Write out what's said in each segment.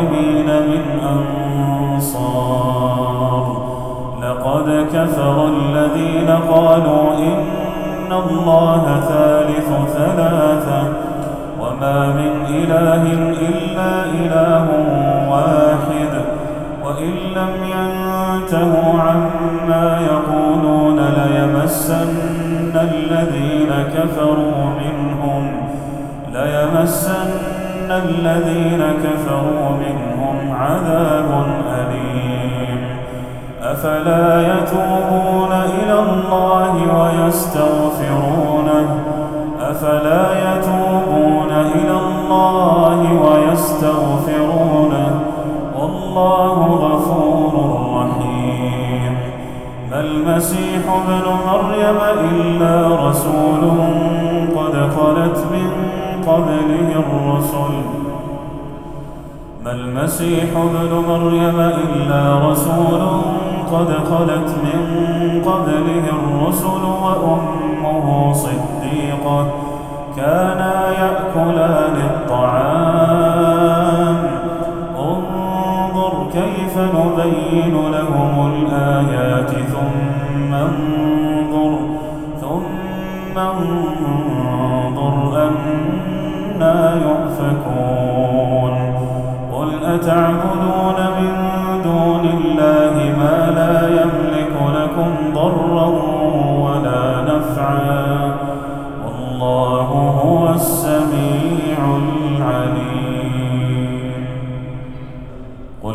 للظالمين من أنصار. لقد كفر الذين قالوا إن الله ثالث ثلاثة وما من إله إلا إله واحد وإن لم ينتهوا عما يقولون ليمسن الذين كفروا منهم ليمسن الذين كفروا منهم عذاب أليم أفلا يتوبون إلى الله ويستغفرونه أفلا يتوبون إلى الله ويستغفرونه والله غفور رحيم ما المسيح ابن مريم إلا رسول قد خلت من قبله الرسل. ما المسيح ابن مريم إلا رسول قد خلت من قبله الرسل وأمه صديقة كانا يأكلان الطعام. انظر كيف نبين لهم الآيات. ثم انظر ثم انظر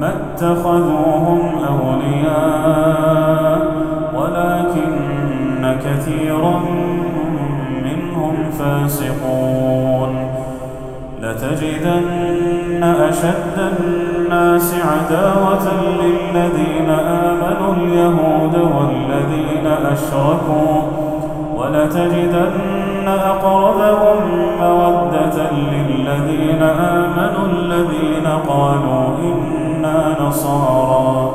ما اتخذوهم أولياء ولكن كثيرا منهم فاسقون. لتجدن أشد الناس عداوة للذين آمنوا اليهود والذين أشركوا ولتجدن أقربهم مودة للذين آمنوا الذين قالوا إنا نصارى.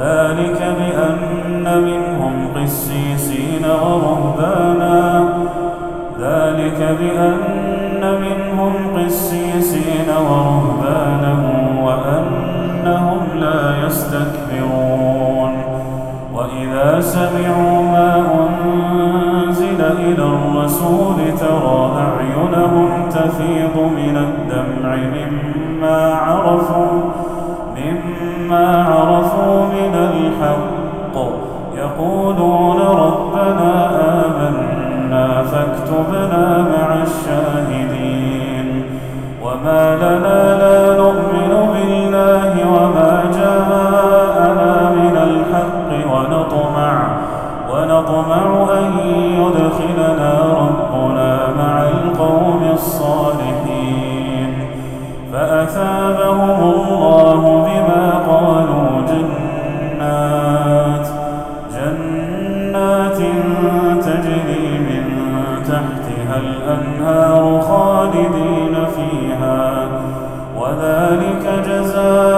ذلك بأن منهم قسيسين ورهبانا. ذلك بأن منهم قسيسين ورهبانا وأنهم لا يستكبرون. وإذا سمعوا ما أنزل إلى الرسول ترى أعينهم تفيض من الدمع مما عرفوا. مما عرفوا من الحق. يقولون ربنا آمنا فاكتبنا مع الشاهدين. وما لنا لا نؤمن بالله وما جاءنا من الحق ونطمع ونطمع أن يدخلنا ربنا مع القوم الصالحين. فأثابهم الله ذلك جزاء